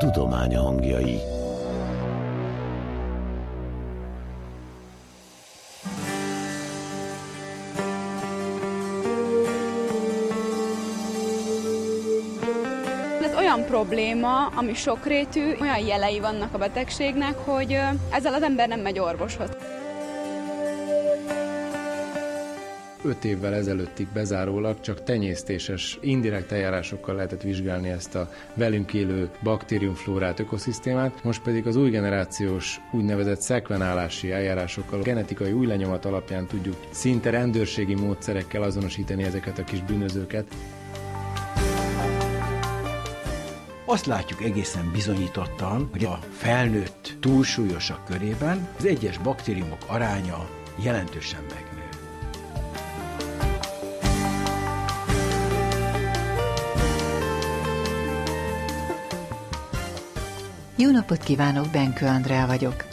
tudomány hangjai. Ez olyan probléma, ami sokrétű, olyan jelei vannak a betegségnek, hogy ezzel az ember nem megy orvoshoz. Öt évvel ezelőttig bezárólag csak tenyésztéses, indirekt eljárásokkal lehetett vizsgálni ezt a velünk élő baktériumflórát, ökoszisztémát, most pedig az új generációs úgynevezett szekvenálási eljárásokkal, genetikai új lenyomat alapján tudjuk szinte rendőrségi módszerekkel azonosítani ezeket a kis bűnözőket. Azt látjuk egészen bizonyítottan, hogy a felnőtt túlsúlyosak körében az egyes baktériumok aránya jelentősen megnő. Jó napot kívánok, Benkő Andrea vagyok.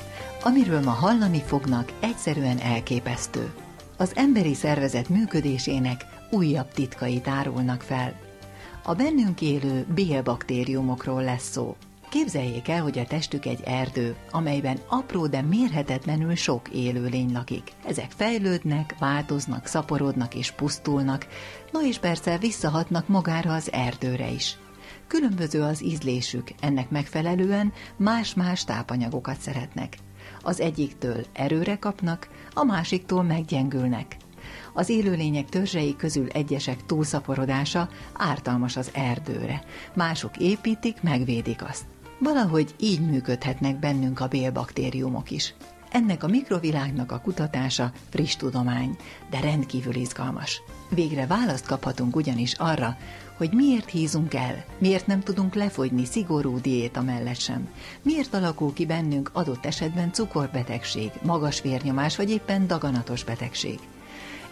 Amiről ma hallani fognak, egyszerűen elképesztő. Az emberi szervezet működésének újabb titkai tárulnak fel. A bennünk élő bélbaktériumokról lesz szó. Képzeljék el, hogy a testük egy erdő, amelyben apró, de mérhetetlenül sok élőlény lakik. Ezek fejlődnek, változnak, szaporodnak és pusztulnak, no és persze visszahatnak magára az erdőre is. Különböző az ízlésük, ennek megfelelően más-más tápanyagokat szeretnek. Az egyiktől erőre kapnak, a másiktól meggyengülnek. Az élőlények törzsei közül egyesek túlszaporodása ártalmas az erdőre, mások építik, megvédik azt. Valahogy így működhetnek bennünk a bélbaktériumok is. Ennek a mikrovilágnak a kutatása friss tudomány, de rendkívül izgalmas. Végre választ kaphatunk ugyanis arra, hogy miért hízunk el, miért nem tudunk lefogyni szigorú diéta mellett sem, miért alakul ki bennünk adott esetben cukorbetegség, magas vérnyomás vagy éppen daganatos betegség.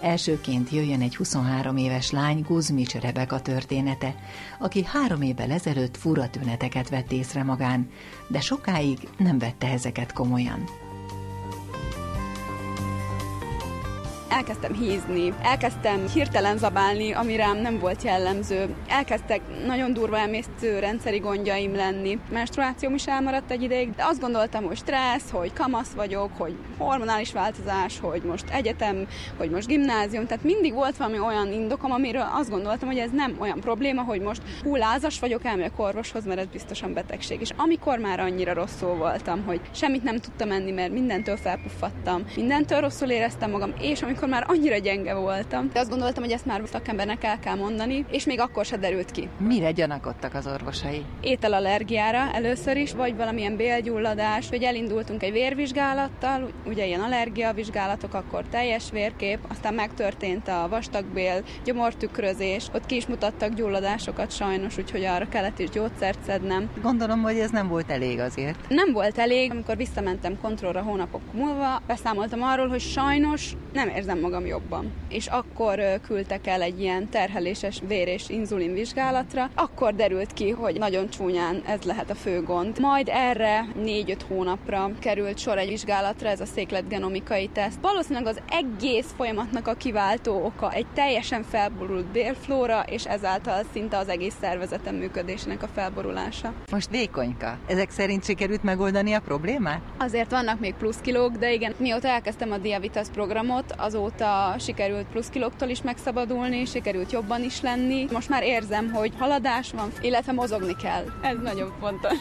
Elsőként jöjjön egy 23 éves lány Guzmics Rebeka története, aki három évvel ezelőtt fura tüneteket vett észre magán, de sokáig nem vette ezeket komolyan. Elkezdtem hízni, elkezdtem hirtelen zabálni, ami nem volt jellemző. Elkezdtek nagyon durva emésztő rendszeri gondjaim lenni. Menstruációm is elmaradt egy ideig, de azt gondoltam, hogy stressz, hogy kamasz vagyok, hogy hormonális változás, hogy most egyetem, hogy most gimnázium, tehát mindig volt valami olyan indokom, amiről azt gondoltam, hogy ez nem olyan probléma, hogy most hú, vagyok, elmegyek orvoshoz, mert ez biztosan betegség. És amikor már annyira rosszul voltam, hogy semmit nem tudtam enni, mert mindentől felpuffadtam, mindentől rosszul éreztem magam, és amikor akkor már annyira gyenge voltam. De azt gondoltam, hogy ezt már szakembernek el kell mondani, és még akkor se derült ki. Mire gyanakodtak az orvosai? Ételallergiára először is, vagy valamilyen bélgyulladás, hogy elindultunk egy vérvizsgálattal, ugye ilyen allergiavizsgálatok, akkor teljes vérkép, aztán megtörtént a vastagbél, gyomortükrözés, ott ki is mutattak gyulladásokat sajnos, úgyhogy arra kellett is gyógyszert szednem. Gondolom, hogy ez nem volt elég azért. Nem volt elég, amikor visszamentem kontrollra hónapok múlva, beszámoltam arról, hogy sajnos nem érzem érzem magam jobban. És akkor küldtek el egy ilyen terheléses vér és inzulin vizsgálatra, akkor derült ki, hogy nagyon csúnyán ez lehet a fő gond. Majd erre négy-öt hónapra került sor egy vizsgálatra, ez a székletgenomikai teszt. Valószínűleg az egész folyamatnak a kiváltó oka egy teljesen felborult bélflóra, és ezáltal szinte az egész szervezetem működésének a felborulása. Most vékonyka. Ezek szerint sikerült megoldani a problémát? Azért vannak még plusz kilók, de igen, mióta elkezdtem a Diavitas programot, azóta azóta sikerült plusz kilóktól is megszabadulni, sikerült jobban is lenni. Most már érzem, hogy haladás van, illetve mozogni kell. Ez nagyon fontos.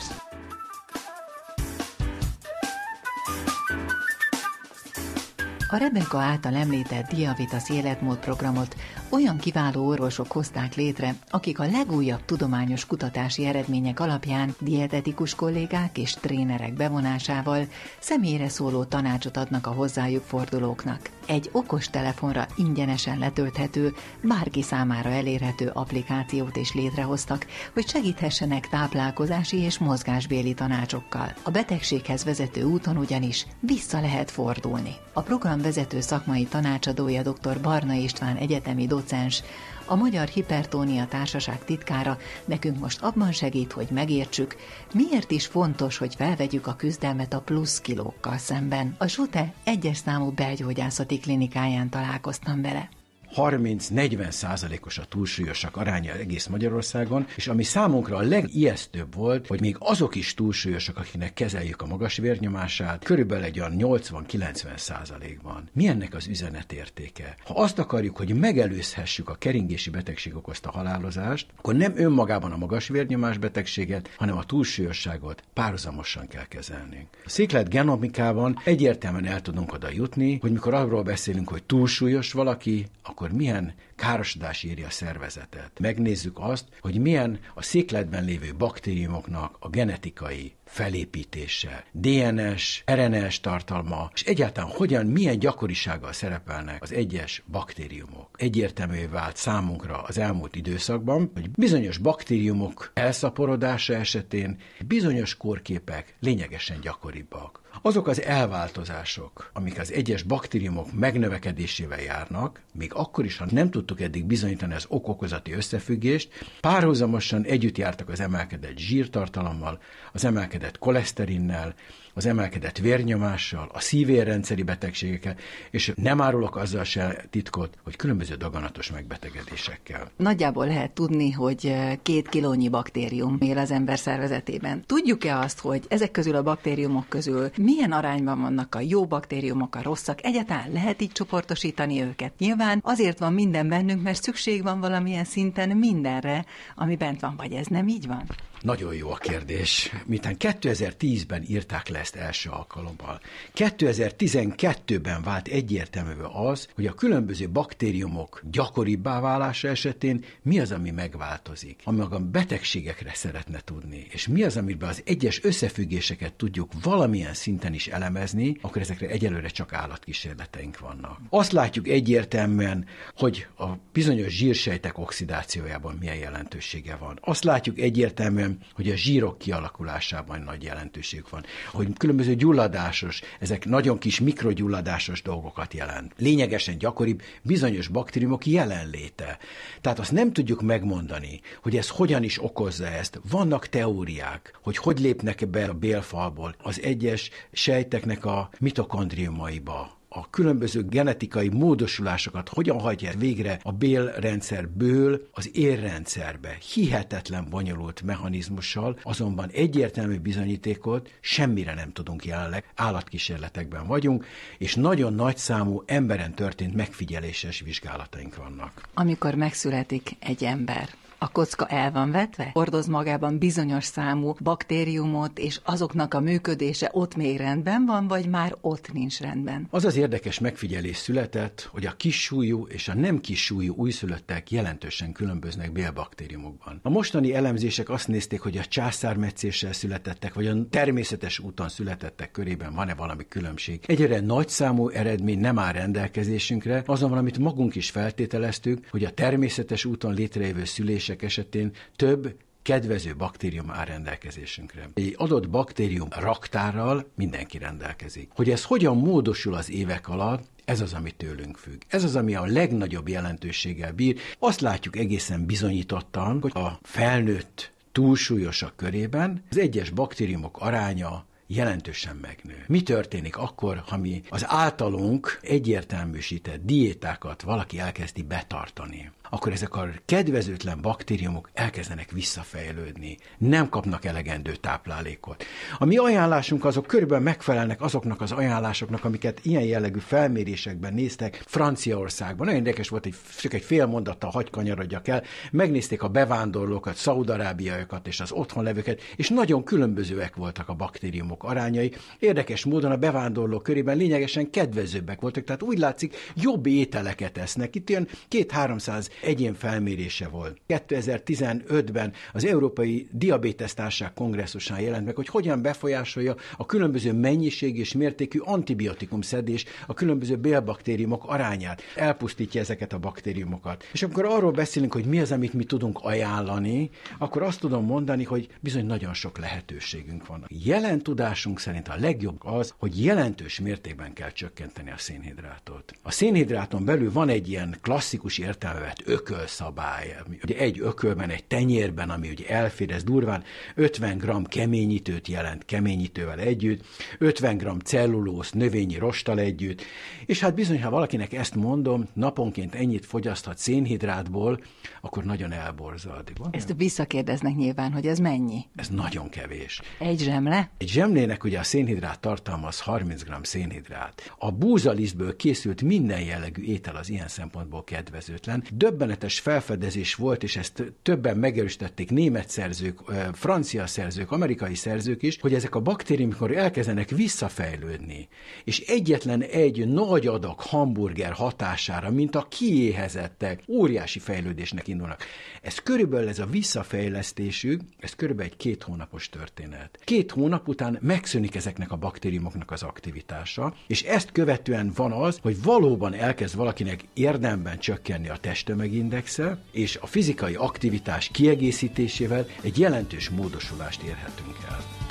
A Rebeka által említett Diavitas életmód programot olyan kiváló orvosok hozták létre, akik a legújabb tudományos kutatási eredmények alapján dietetikus kollégák és trénerek bevonásával személyre szóló tanácsot adnak a hozzájuk fordulóknak. Egy okos telefonra ingyenesen letölthető, bárki számára elérhető applikációt is létrehoztak, hogy segíthessenek táplálkozási és mozgásbéli tanácsokkal. A betegséghez vezető úton ugyanis vissza lehet fordulni. A program vezető szakmai tanácsadója dr. Barna István egyetemi docens, a Magyar Hipertónia Társaság titkára nekünk most abban segít, hogy megértsük, miért is fontos, hogy felvegyük a küzdelmet a plusz kilókkal szemben. A SUTE egyes számú belgyógyászati klinikáján találkoztam vele. 30-40 százalékos a túlsúlyosak aránya egész Magyarországon, és ami számunkra a legijesztőbb volt, hogy még azok is túlsúlyosak, akiknek kezeljük a magas vérnyomását, körülbelül egy olyan 80-90 százalékban. Mi ennek az üzenetértéke? Ha azt akarjuk, hogy megelőzhessük a keringési betegség okozta halálozást, akkor nem önmagában a magas vérnyomás betegséget, hanem a túlsúlyosságot párhuzamosan kell kezelnünk. A széklet genomikában egyértelműen el tudunk oda jutni, hogy mikor arról beszélünk, hogy túlsúlyos valaki, akkor milyen károsodás éri a szervezetet. Megnézzük azt, hogy milyen a székletben lévő baktériumoknak a genetikai felépítése, DNS, RNS tartalma, és egyáltalán hogyan, milyen gyakorisággal szerepelnek az egyes baktériumok. Egyértelművé vált számunkra az elmúlt időszakban, hogy bizonyos baktériumok elszaporodása esetén bizonyos kórképek lényegesen gyakoribbak. Azok az elváltozások, amik az egyes baktériumok megnövekedésével járnak, még akkor is, ha nem tudtuk eddig bizonyítani az okokozati összefüggést, párhuzamosan együtt jártak az emelkedett zsírtartalommal, az emelkedett koleszterinnel, az emelkedett vérnyomással, a szívérrendszeri betegségekkel, és nem árulok azzal se titkot, hogy különböző daganatos megbetegedésekkel. Nagyjából lehet tudni, hogy eh, két kilónyi baktérium él az ember szervezetében. Tudjuk-e azt, hogy ezek közül a baktériumok közül milyen arányban vannak a jó baktériumok, a rosszak? Egyáltalán lehet így csoportosítani őket? Nyilván azért van minden bennünk, mert szükség van valamilyen szinten mindenre, ami bent van, vagy ez nem így van? Nagyon jó a kérdés. Miután 2010-ben írták le ezt első alkalommal, 2012-ben vált egyértelmű az, hogy a különböző baktériumok gyakoribbá válása esetén mi az, ami megváltozik, ami a betegségekre szeretne tudni, és mi az, amiben az egyes összefüggéseket tudjuk valamilyen szinten is elemezni, akkor ezekre egyelőre csak állatkísérleteink vannak. Azt látjuk egyértelműen, hogy a bizonyos zsírsejtek oxidációjában milyen jelentősége van. Azt látjuk egyértelműen, hogy a zsírok kialakulásában nagy jelentőség van, hogy különböző gyulladásos, ezek nagyon kis mikrogyulladásos dolgokat jelent. Lényegesen gyakoribb bizonyos baktériumok jelenléte. Tehát azt nem tudjuk megmondani, hogy ez hogyan is okozza ezt. Vannak teóriák, hogy hogy lépnek be a bélfalból az egyes sejteknek a mitokondriumaiba, a különböző genetikai módosulásokat hogyan hagyja végre a bélrendszerből az érrendszerbe. Hihetetlen bonyolult mechanizmussal, azonban egyértelmű bizonyítékot semmire nem tudunk jelenleg, állatkísérletekben vagyunk, és nagyon nagy számú emberen történt megfigyeléses vizsgálataink vannak. Amikor megszületik egy ember, a kocka el van vetve? Hordoz magában bizonyos számú baktériumot, és azoknak a működése ott még rendben van, vagy már ott nincs rendben? Az az érdekes megfigyelés született, hogy a kissúlyú és a nem kissúlyú újszülöttek jelentősen különböznek bélbaktériumokban. A mostani elemzések azt nézték, hogy a császármetszéssel születettek, vagy a természetes úton születettek körében van-e valami különbség. Egyre nagy számú eredmény nem áll rendelkezésünkre, azonban amit magunk is feltételeztük, hogy a természetes úton létrejövő szülések kérdések esetén több kedvező baktérium áll rendelkezésünkre. Egy adott baktérium raktárral mindenki rendelkezik. Hogy ez hogyan módosul az évek alatt, ez az, ami tőlünk függ. Ez az, ami a legnagyobb jelentőséggel bír. Azt látjuk egészen bizonyítottan, hogy a felnőtt túlsúlyosak körében az egyes baktériumok aránya jelentősen megnő. Mi történik akkor, ha mi az általunk egyértelműsített diétákat valaki elkezdi betartani? Akkor ezek a kedvezőtlen baktériumok elkezdenek visszafejlődni, nem kapnak elegendő táplálékot. A mi ajánlásunk azok körülbelül megfelelnek azoknak az ajánlásoknak, amiket ilyen jellegű felmérésekben néztek Franciaországban. Nagyon érdekes volt, hogy csak egy fél mondattal hagy kanyarodjak el, megnézték a bevándorlókat, szaudarábiaiakat és az otthon levőket, és nagyon különbözőek voltak a baktériumok arányai. Érdekes módon a bevándorlók körében lényegesen kedvezőbbek voltak, tehát úgy látszik, jobb ételeket esznek. Itt ilyen két-háromszáz egyén felmérése volt. 2015-ben az Európai Diabétesztárság kongresszusán jelent meg, hogy hogyan befolyásolja a különböző mennyiség és mértékű antibiotikum szedés a különböző bélbaktériumok arányát. Elpusztítja ezeket a baktériumokat. És amikor arról beszélünk, hogy mi az, amit mi tudunk ajánlani, akkor azt tudom mondani, hogy bizony nagyon sok lehetőségünk van. Jelen tudásunk szerint a legjobb az, hogy jelentős mértékben kell csökkenteni a szénhidrátot. A szénhidráton belül van egy ilyen klasszikus értelmevet ökölszabály. Ugye egy ökölben, egy tenyérben, ami ugye elfér, ez durván 50 g keményítőt jelent keményítővel együtt, 50 g cellulóz növényi rostal együtt, és hát bizony, ha valakinek ezt mondom, naponként ennyit fogyaszthat szénhidrátból, akkor nagyon elborzad. Ezt visszakérdeznek nyilván, hogy ez mennyi? Ez nagyon kevés. Egy zsemle? Egy zsemlének ugye a szénhidrát tartalmaz 30 g szénhidrát. A búzalisztből készült minden jellegű étel az ilyen szempontból kedvezőtlen. Döbbenetes felfedezés volt, és ezt többen megerősítették német szerzők, francia szerzők, amerikai szerzők is, hogy ezek a baktériumok, mikor elkezdenek visszafejlődni, és egyetlen egy nagy adag hamburger hatására, mint a kiéhezettek, óriási fejlődésnek indulnak. Ez körülbelül ez a visszafejlesztésük, ez körülbelül egy két hónapos történet. Két hónap után megszűnik ezeknek a baktériumoknak az aktivitása, és ezt követően van az, hogy valóban elkezd valakinek érdemben csökkenni a testtömegindexe, és a fizikai aktivitás kiegészítésével egy jelentős módosulást érhetünk el.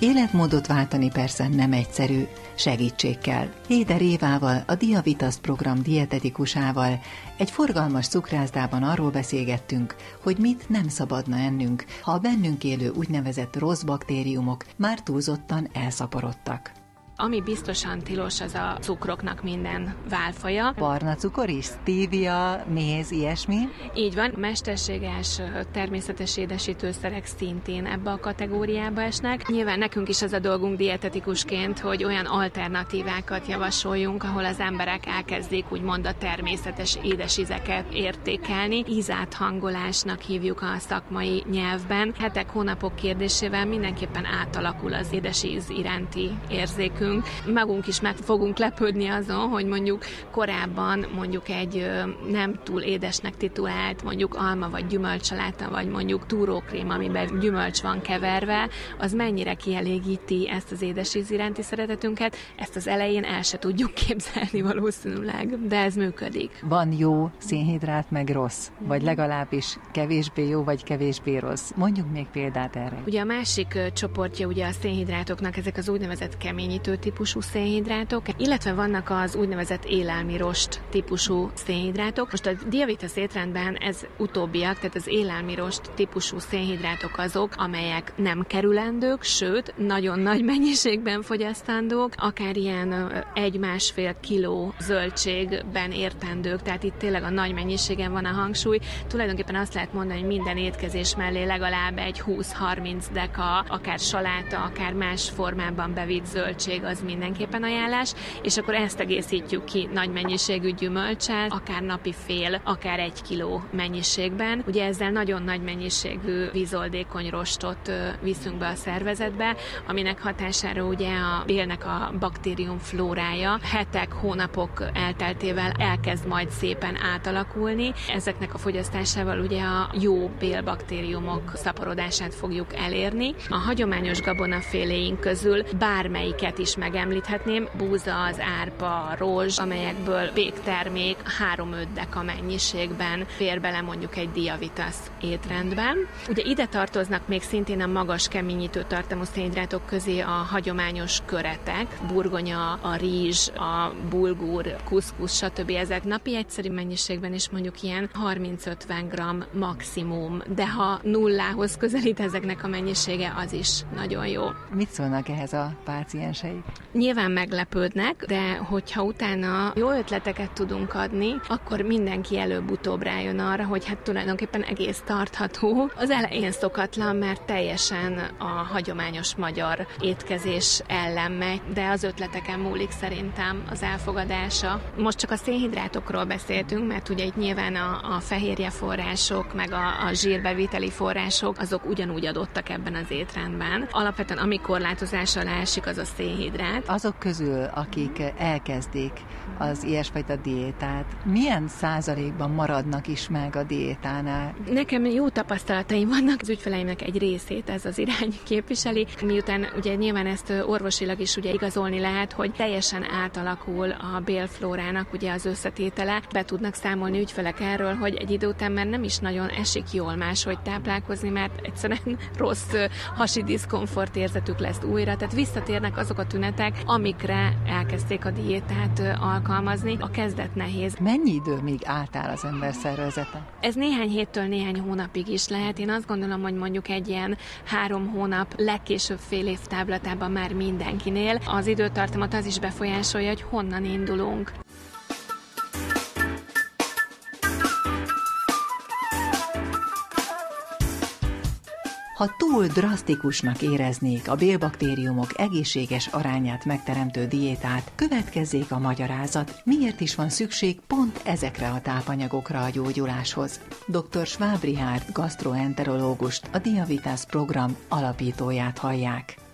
Életmódot váltani persze nem egyszerű, segítség kell. Héder Évával, a Diavitas program dietetikusával egy forgalmas cukrászdában arról beszélgettünk, hogy mit nem szabadna ennünk, ha a bennünk élő úgynevezett rossz baktériumok már túlzottan elszaporodtak. Ami biztosan tilos, az a cukroknak minden válfaja. Barna cukor is? Stevia, méz, ilyesmi? Így van. Mesterséges, természetes édesítőszerek szintén ebbe a kategóriába esnek. Nyilván nekünk is az a dolgunk dietetikusként, hogy olyan alternatívákat javasoljunk, ahol az emberek elkezdik úgymond a természetes édesízeket értékelni. Ízáthangolásnak hívjuk a szakmai nyelvben. Hetek, hónapok kérdésével mindenképpen átalakul az édesíz iránti érzékünk nekünk. Magunk is meg fogunk lepődni azon, hogy mondjuk korábban mondjuk egy nem túl édesnek titulált mondjuk alma vagy gyümölcsaláta, vagy mondjuk túrókrém, amiben gyümölcs van keverve, az mennyire kielégíti ezt az édesíz iránti szeretetünket, ezt az elején el se tudjuk képzelni valószínűleg, de ez működik. Van jó szénhidrát, meg rossz, vagy legalábbis kevésbé jó, vagy kevésbé rossz. Mondjuk még példát erre. Ugye a másik csoportja ugye a szénhidrátoknak ezek az úgynevezett keményítő típusú szénhidrátok, illetve vannak az úgynevezett élelmi rost típusú szénhidrátok. Most a diabetes étrendben ez utóbbiak, tehát az élelmi rost típusú szénhidrátok azok, amelyek nem kerülendők, sőt, nagyon nagy mennyiségben fogyasztandók, akár ilyen egy-másfél kiló zöldségben értendők, tehát itt tényleg a nagy mennyiségen van a hangsúly. Tulajdonképpen azt lehet mondani, hogy minden étkezés mellé legalább egy 20-30 deka, akár saláta, akár más formában bevitt zöldség az mindenképpen ajánlás, és akkor ezt egészítjük ki nagy mennyiségű gyümölcsel, akár napi fél, akár egy kiló mennyiségben. Ugye ezzel nagyon nagy mennyiségű vízoldékony rostot viszünk be a szervezetbe, aminek hatására ugye a bélnek a baktérium flórája hetek, hónapok elteltével elkezd majd szépen átalakulni. Ezeknek a fogyasztásával ugye a jó bélbaktériumok szaporodását fogjuk elérni. A hagyományos gabonaféléink közül bármelyiket is megemlíthetném, búza, az árpa, rózs, amelyekből péktermék 3-5 deka mennyiségben fér bele mondjuk egy diavitas étrendben. Ugye ide tartoznak még szintén a magas keményítő tartalmú szénhidrátok közé a hagyományos köretek, burgonya, a rizs, a bulgur, kuszkusz, stb. Ezek napi egyszerű mennyiségben is mondjuk ilyen 30-50 g maximum, de ha nullához közelít ezeknek a mennyisége, az is nagyon jó. Mit szólnak ehhez a pácienseik? Nyilván meglepődnek, de hogyha utána jó ötleteket tudunk adni, akkor mindenki előbb-utóbb rájön arra, hogy hát tulajdonképpen egész tartható. Az elején szokatlan, mert teljesen a hagyományos magyar étkezés ellen megy, de az ötleteken múlik szerintem az elfogadása. Most csak a szénhidrátokról beszéltünk, mert ugye itt nyilván a, a fehérje források, meg a, a zsírbeviteli források, azok ugyanúgy adottak ebben az étrendben. Alapvetően, amikor korlátozás alá esik, az a szénhidrát szénhidrát. Azok közül, akik elkezdik az ilyesfajta diétát, milyen százalékban maradnak is meg a diétánál? Nekem jó tapasztalataim vannak, az ügyfeleimnek egy részét ez az irány képviseli, miután ugye nyilván ezt orvosilag is ugye igazolni lehet, hogy teljesen átalakul a bélflórának ugye az összetétele, be tudnak számolni ügyfelek erről, hogy egy idő után már nem is nagyon esik jól máshogy táplálkozni, mert egyszerűen rossz hasi diszkomfort érzetük lesz újra, tehát visszatérnek azok a tünetek, amikre elkezdték a diétát alkalmazni. A kezdet nehéz. Mennyi idő még átáll az ember szervezete? Ez néhány héttől néhány hónapig is lehet. Én azt gondolom, hogy mondjuk egy ilyen három hónap, legkésőbb fél év táblatában már mindenkinél. Az időtartamot az is befolyásolja, hogy honnan indulunk. Ha túl drasztikusnak éreznék a bélbaktériumok egészséges arányát megteremtő diétát, következzék a magyarázat, miért is van szükség pont ezekre a tápanyagokra a gyógyuláshoz. Dr. Schwab Richard, gastroenterológust, a Diavitas program alapítóját hallják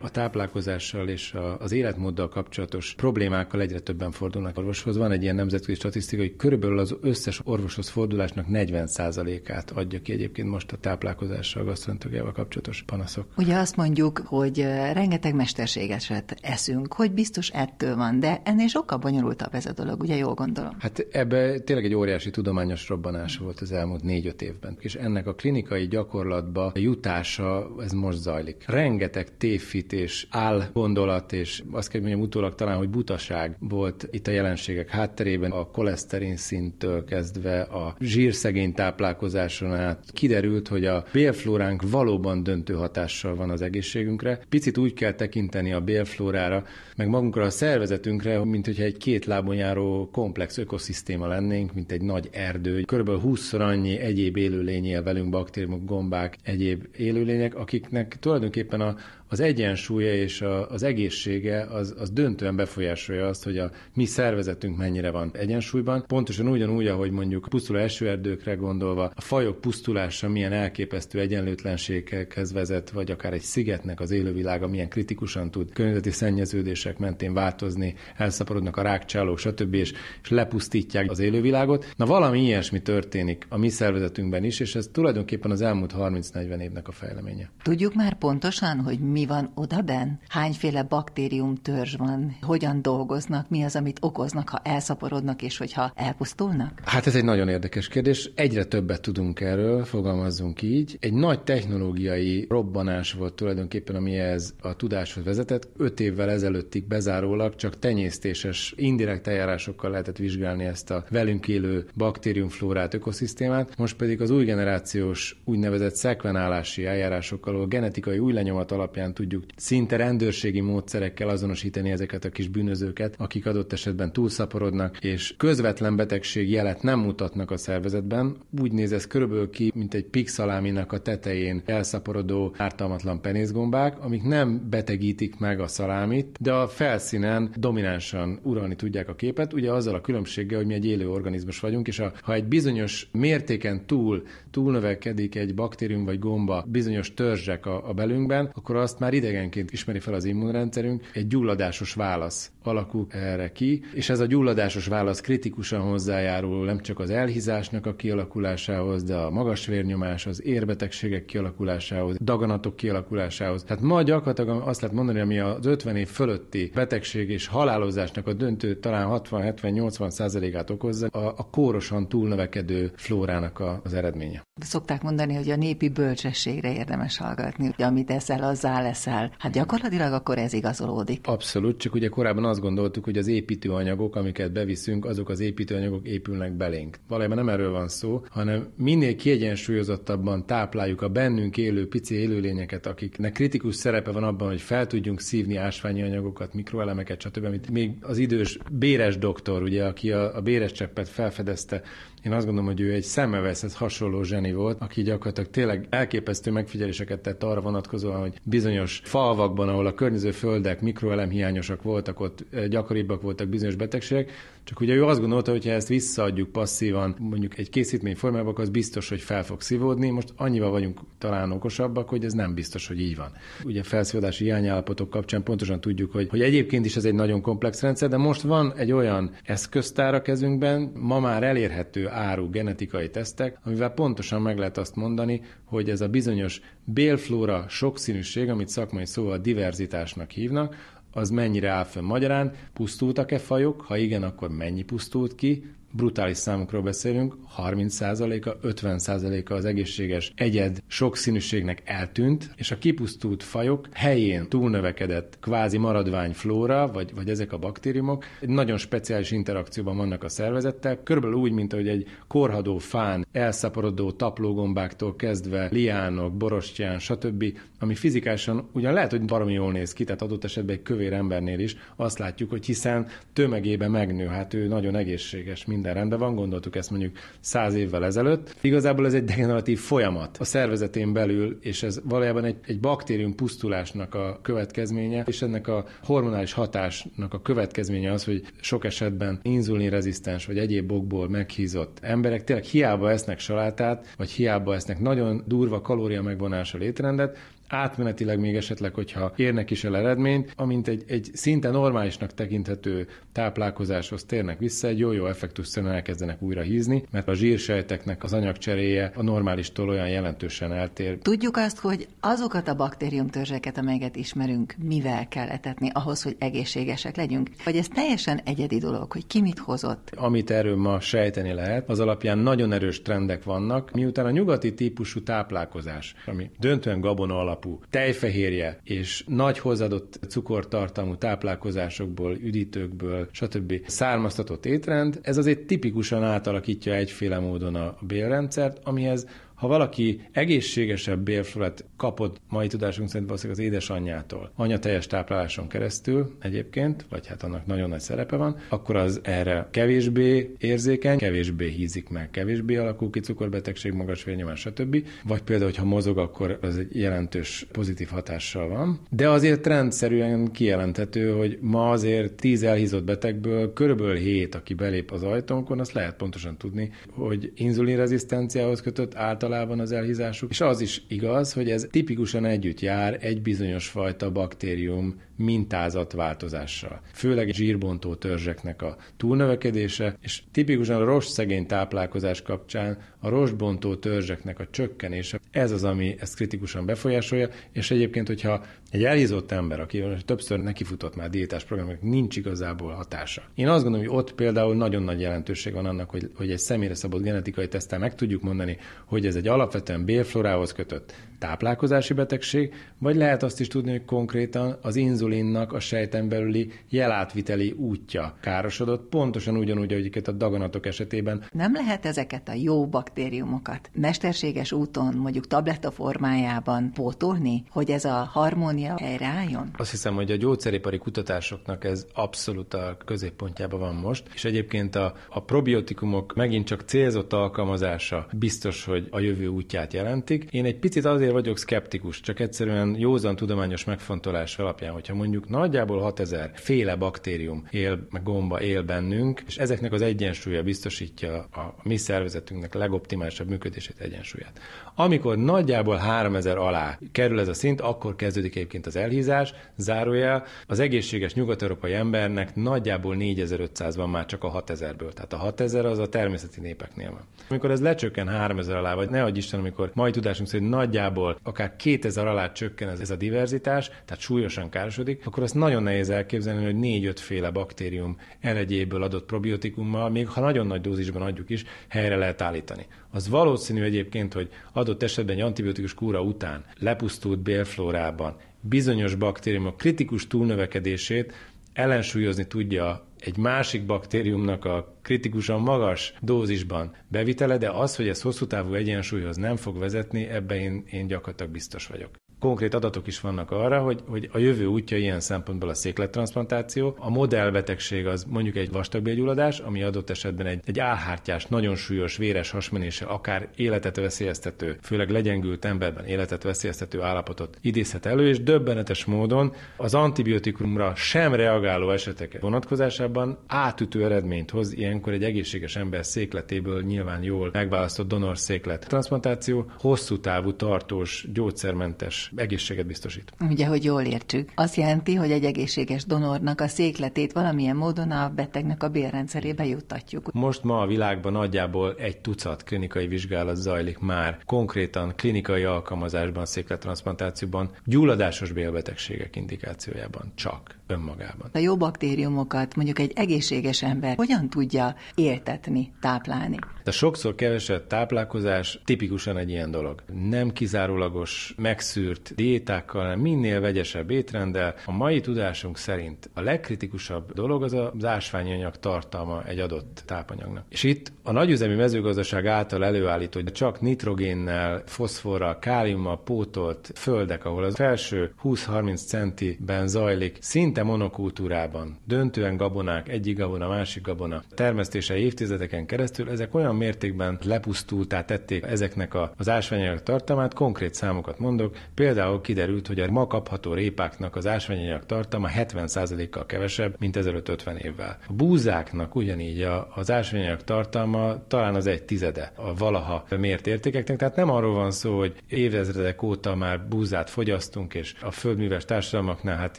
a táplálkozással és a, az életmóddal kapcsolatos problémákkal egyre többen fordulnak orvoshoz. Van egy ilyen nemzetközi statisztika, hogy körülbelül az összes orvoshoz fordulásnak 40%-át adja ki egyébként most a táplálkozással, a gasztronenterológiával kapcsolatos panaszok. Ugye azt mondjuk, hogy rengeteg mesterségeset eszünk, hogy biztos ettől van, de ennél sokkal bonyolultabb ez a dolog, ugye jól gondolom? Hát ebbe tényleg egy óriási tudományos robbanás volt az elmúlt négy-öt évben, és ennek a klinikai gyakorlatba jutása, ez most zajlik. Rengeteg tévfit és áll gondolat, és azt kell mondjam utólag talán, hogy butaság volt itt a jelenségek hátterében, a koleszterin szinttől kezdve a zsírszegény táplálkozáson át kiderült, hogy a bélflóránk valóban döntő hatással van az egészségünkre. Picit úgy kell tekinteni a bélflórára, meg magunkra a szervezetünkre, mint hogyha egy két lábon járó komplex ökoszisztéma lennénk, mint egy nagy erdő. Körülbelül 20 annyi egyéb élőlény él velünk, baktériumok, gombák, egyéb élőlények, akiknek tulajdonképpen a, az egyensúlya és a, az egészsége az, az döntően befolyásolja azt, hogy a mi szervezetünk mennyire van egyensúlyban. Pontosan ugyanúgy, ahogy mondjuk pusztuló esőerdőkre gondolva, a fajok pusztulása milyen elképesztő egyenlőtlenségekhez vezet, vagy akár egy szigetnek az élővilága milyen kritikusan tud környezeti szennyeződések mentén változni, elszaporodnak a rákcsálók, stb. És, és lepusztítják az élővilágot. Na valami ilyesmi történik a mi szervezetünkben is, és ez tulajdonképpen az elmúlt 30-40 évnek a fejleménye. Tudjuk már pontosan, hogy mi mi van odaben? Hányféle baktérium törzs van? Hogyan dolgoznak? Mi az, amit okoznak, ha elszaporodnak, és hogyha elpusztulnak? Hát ez egy nagyon érdekes kérdés. Egyre többet tudunk erről, fogalmazzunk így. Egy nagy technológiai robbanás volt tulajdonképpen, ami ez a tudáshoz vezetett. Öt évvel ezelőttig bezárólag csak tenyésztéses, indirekt eljárásokkal lehetett vizsgálni ezt a velünk élő baktériumflórát, ökoszisztémát. Most pedig az új generációs úgynevezett szekvenálási eljárásokkal, a genetikai új lenyomat alapján alapján tudjuk szinte rendőrségi módszerekkel azonosítani ezeket a kis bűnözőket, akik adott esetben túlszaporodnak, és közvetlen betegség jelet nem mutatnak a szervezetben. Úgy néz ez körülbelül ki, mint egy pixaláminak a tetején elszaporodó ártalmatlan penészgombák, amik nem betegítik meg a szalámit, de a felszínen dominánsan uralni tudják a képet, ugye azzal a különbséggel, hogy mi egy élő organizmus vagyunk, és a, ha egy bizonyos mértéken túl túlnövekedik egy baktérium vagy gomba bizonyos törzsek a, a belünkben, akkor azt már idegenként ismeri fel az immunrendszerünk, egy gyulladásos válasz alakul erre ki, és ez a gyulladásos válasz kritikusan hozzájárul nem csak az elhízásnak a kialakulásához, de a magas vérnyomás, az érbetegségek kialakulásához, daganatok kialakulásához. Tehát ma gyakorlatilag azt lehet mondani, ami az 50 év fölötti betegség és halálozásnak a döntő talán 60-70-80 százalékát okozza, a, a kórosan túlnövekedő flórának a, az eredménye. Szokták mondani, hogy a népi bölcsességre érdemes hallgatni, amit eszel, azzá leszel. Hát gyakorlatilag akkor ez igazolódik. Abszolút, csak ugye korábban azt gondoltuk, hogy az építőanyagok, amiket beviszünk, azok az építőanyagok épülnek belénk. Valójában nem erről van szó, hanem minél kiegyensúlyozottabban tápláljuk a bennünk élő pici élőlényeket, akiknek kritikus szerepe van abban, hogy fel tudjunk szívni ásványi anyagokat, mikroelemeket, stb. Amit még az idős béres doktor, ugye, aki a, a béres cseppet felfedezte, én azt gondolom, hogy ő egy szemmelveszhez hasonló zseni volt, aki gyakorlatilag tényleg elképesztő megfigyeléseket tett arra vonatkozóan, hogy bizonyos falvakban, ahol a környező földek mikroelemhiányosak voltak, ott gyakoribbak voltak bizonyos betegségek, csak ugye ő azt gondolta, hogy ha ezt visszaadjuk passzívan, mondjuk egy készítmény formába, az biztos, hogy fel fog szívódni. Most annyival vagyunk talán okosabbak, hogy ez nem biztos, hogy így van. Ugye felszívódási hiányállapotok kapcsán pontosan tudjuk, hogy, hogy egyébként is ez egy nagyon komplex rendszer, de most van egy olyan eszköztár a kezünkben, ma már elérhető áru genetikai tesztek, amivel pontosan meg lehet azt mondani, hogy ez a bizonyos bélflóra sokszínűség, amit szakmai szóval diverzitásnak hívnak, az mennyire áll fönn magyarán, pusztultak-e fajok, ha igen, akkor mennyi pusztult ki, brutális számokról beszélünk, 30%-a, 50%-a az egészséges egyed sokszínűségnek eltűnt, és a kipusztult fajok helyén túlnövekedett kvázi maradvány flóra, vagy, vagy ezek a baktériumok egy nagyon speciális interakcióban vannak a szervezettel, körülbelül úgy, mint ahogy egy korhadó fán elszaporodó taplógombáktól kezdve liánok, borostyán, stb., ami fizikálisan ugyan lehet, hogy baromi jól néz ki, tehát adott esetben egy kövér embernél is azt látjuk, hogy hiszen tömegében megnő, hát ő nagyon egészséges, minden rendben van, gondoltuk ezt mondjuk száz évvel ezelőtt. Igazából ez egy degeneratív folyamat a szervezetén belül, és ez valójában egy, egy baktérium pusztulásnak a következménye, és ennek a hormonális hatásnak a következménye az, hogy sok esetben inzulinrezisztens vagy egyéb okból meghízott emberek tényleg hiába esznek salátát, vagy hiába esznek nagyon durva kalória megvonással étrendet, átmenetileg még esetleg, hogyha érnek is el eredményt, amint egy, egy szinte normálisnak tekinthető táplálkozáshoz térnek vissza, egy jó-jó effektusszerűen elkezdenek újra hízni, mert a zsírsejteknek az anyagcseréje a normálistól olyan jelentősen eltér. Tudjuk azt, hogy azokat a baktériumtörzseket, amelyeket ismerünk, mivel kell etetni ahhoz, hogy egészségesek legyünk? Vagy ez teljesen egyedi dolog, hogy ki mit hozott? Amit erről ma sejteni lehet, az alapján nagyon erős trendek vannak, miután a nyugati típusú táplálkozás, ami döntően gabona alap alapú tejfehérje és nagy hozadott cukortartalmú táplálkozásokból, üdítőkből, stb. származtatott étrend, ez azért tipikusan átalakítja egyféle módon a bélrendszert, amihez ha valaki egészségesebb bélflorát kapott mai tudásunk szerint valószínűleg az édesanyjától, anya teljes tápláláson keresztül egyébként, vagy hát annak nagyon nagy szerepe van, akkor az erre kevésbé érzékeny, kevésbé hízik meg, kevésbé alakul ki cukorbetegség, magas vérnyomás, stb. Vagy például, hogyha mozog, akkor az egy jelentős pozitív hatással van. De azért rendszerűen kijelenthető, hogy ma azért 10 elhízott betegből körülbelül 7, aki belép az ajtónkon, azt lehet pontosan tudni, hogy inzulinrezisztenciához kötött által általában az elhízásuk, és az is igaz, hogy ez tipikusan együtt jár egy bizonyos fajta baktérium mintázat változással. Főleg zsírbontó törzseknek a túlnövekedése, és tipikusan a rost szegény táplálkozás kapcsán a rostbontó törzseknek a csökkenése, ez az, ami ezt kritikusan befolyásolja, és egyébként, hogyha egy elhízott ember, aki többször nekifutott már diétás programnak, nincs igazából hatása. Én azt gondolom, hogy ott például nagyon nagy jelentőség van annak, hogy, hogy egy személyre szabott genetikai tesztel meg tudjuk mondani, hogy ez egy alapvetően bélflorához kötött táplálkozási betegség, vagy lehet azt is tudni, hogy konkrétan az inzulinnak a sejten belüli jelátviteli útja károsodott, pontosan ugyanúgy, ahogy a daganatok esetében. Nem lehet ezeket a jó baktériumokat mesterséges úton, mondjuk tabletta formájában pótolni, hogy ez a harmónia helyreálljon? Azt hiszem, hogy a gyógyszeripari kutatásoknak ez abszolút a középpontjában van most, és egyébként a, a probiotikumok megint csak célzott alkalmazása biztos, hogy a jövő útját jelentik. Én egy picit azért vagyok szkeptikus, csak egyszerűen józan tudományos megfontolás alapján, hogyha mondjuk nagyjából 6000 féle baktérium él, meg gomba él bennünk, és ezeknek az egyensúlya biztosítja a mi szervezetünknek legoptimálisabb működését, egyensúlyát. Amikor nagyjából 3000 alá kerül ez a szint, akkor kezdődik egyébként az elhízás, zárójel, az egészséges nyugat-európai embernek nagyjából 4500 van már csak a 6000-ből, tehát a 6000 az a természeti népeknél van. Amikor ez lecsökken 3000 alá, vagy ne adj Isten, amikor mai tudásunk szerint nagyjából akár 2000 alá csökken ez, ez a diverzitás, tehát súlyosan károsodik, akkor azt nagyon nehéz elképzelni, hogy négy-öt féle baktérium elegyéből adott probiotikummal, még ha nagyon nagy dózisban adjuk is, helyre lehet állítani. Az valószínű egyébként, hogy adott esetben egy antibiotikus kúra után lepusztult bélflórában bizonyos baktériumok kritikus túlnövekedését ellensúlyozni tudja egy másik baktériumnak a kritikusan magas dózisban bevitele, de az, hogy ez hosszú távú egyensúlyhoz nem fog vezetni, ebben én, én gyakorlatilag biztos vagyok. Konkrét adatok is vannak arra, hogy, hogy a jövő útja ilyen szempontból a széklettransplantáció. A modellbetegség az mondjuk egy vastagbélgyulladás, ami adott esetben egy, egy álhártyás, nagyon súlyos véres hasmenéssel, akár életet veszélyeztető, főleg legyengült emberben életet veszélyeztető állapotot idézhet elő, és döbbenetes módon az antibiotikumra sem reagáló esetek vonatkozásában átütő eredményt hoz ilyenkor egy egészséges ember székletéből nyilván jól megválasztott donor széklet. Transplantáció hosszú távú, tartós, gyógyszermentes egészséget biztosít. Ugye, hogy jól értsük. Azt jelenti, hogy egy egészséges donornak a székletét valamilyen módon a betegnek a bélrendszerébe juttatjuk. Most ma a világban nagyjából egy tucat klinikai vizsgálat zajlik már konkrétan klinikai alkalmazásban, széklettransplantációban, gyulladásos bélbetegségek indikációjában csak önmagában. A jó baktériumokat mondjuk egy egészséges ember hogyan tudja éltetni, táplálni? De sokszor keveset táplálkozás tipikusan egy ilyen dolog. Nem kizárólagos, megszűrt diétákkal, hanem minél vegyesebb étrenddel. A mai tudásunk szerint a legkritikusabb dolog az az ásványanyag tartalma egy adott tápanyagnak. És itt a nagyüzemi mezőgazdaság által előállított csak nitrogénnel, foszforral, káliummal pótolt földek, ahol az felső 20-30 centiben zajlik, szinte monokultúrában, döntően gabonák, egyik gabona, másik gabona termesztése évtizedeken keresztül, ezek olyan mértékben lepusztultá tették ezeknek az ásványanyag tartalmát, konkrét számokat mondok, például kiderült, hogy a ma kapható répáknak az ásványanyag tartalma 70%-kal kevesebb, mint ezelőtt 50 évvel. A búzáknak ugyanígy az ásványanyag tartalma talán az egy tizede a valaha mért értékeknek, tehát nem arról van szó, hogy évezredek óta már búzát fogyasztunk, és a földműves társadalmaknál hát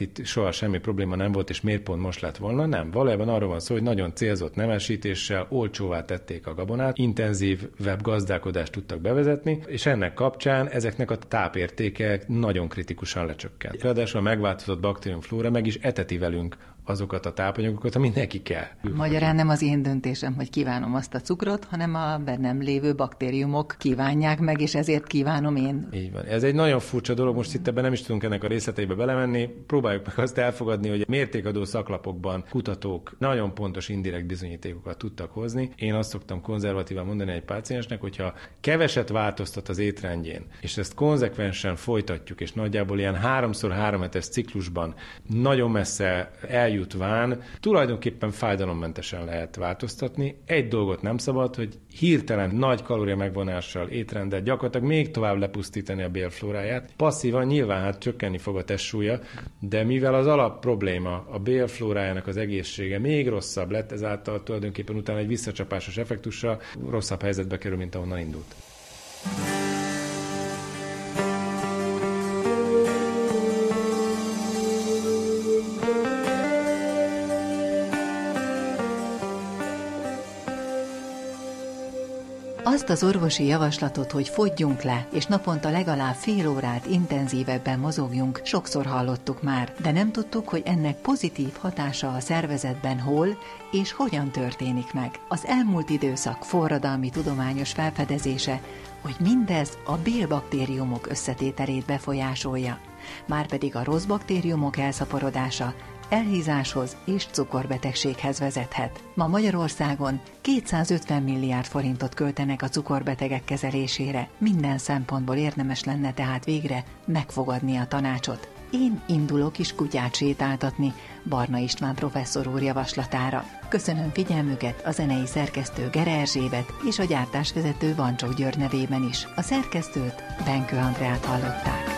itt soha semmi probléma nem volt, és miért pont most lett volna, nem. Valójában arról van szó, hogy nagyon célzott nemesítéssel olcsóvá tették a gabonát, intenzív web gazdálkodást tudtak bevezetni, és ennek kapcsán ezeknek a tápértéke nagyon kritikusan lecsökkent. Ráadásul a megváltozott baktériumflóra meg is eteti velünk azokat a tápanyagokat, ami neki kell. Magyarán nem az én döntésem, hogy kívánom azt a cukrot, hanem a bennem lévő baktériumok kívánják meg, és ezért kívánom én. Így van. Ez egy nagyon furcsa dolog, most itt ebben nem is tudunk ennek a részleteibe belemenni. Próbáljuk meg azt elfogadni, hogy a mértékadó szaklapokban kutatók nagyon pontos indirekt bizonyítékokat tudtak hozni. Én azt szoktam konzervatívan mondani egy páciensnek, hogyha keveset változtat az étrendjén, és ezt konzekvensen folytatjuk, és nagyjából ilyen háromszor három hetes ciklusban nagyon messze el eljutván tulajdonképpen fájdalommentesen lehet változtatni. Egy dolgot nem szabad, hogy hirtelen nagy kalória megvonással étrendet gyakorlatilag még tovább lepusztítani a bélflóráját. Passzívan nyilván hát csökkenni fog a testsúlya, de mivel az alap probléma a bélflórájának az egészsége még rosszabb lett, ezáltal tulajdonképpen utána egy visszacsapásos effektussal rosszabb helyzetbe kerül, mint ahonnan indult. Azt az orvosi javaslatot, hogy fogyjunk le, és naponta legalább fél órát intenzívebben mozogjunk, sokszor hallottuk már, de nem tudtuk, hogy ennek pozitív hatása a szervezetben hol és hogyan történik meg. Az elmúlt időszak forradalmi tudományos felfedezése, hogy mindez a bélbaktériumok összetételét befolyásolja, márpedig a rossz baktériumok elszaporodása elhízáshoz és cukorbetegséghez vezethet. Ma Magyarországon 250 milliárd forintot költenek a cukorbetegek kezelésére. Minden szempontból érdemes lenne tehát végre megfogadni a tanácsot. Én indulok is kutyát sétáltatni Barna István professzor úr javaslatára. Köszönöm figyelmüket a zenei szerkesztő Gere Erzsébet és a gyártásvezető Vancsó György nevében is. A szerkesztőt Benkő Andrát hallották.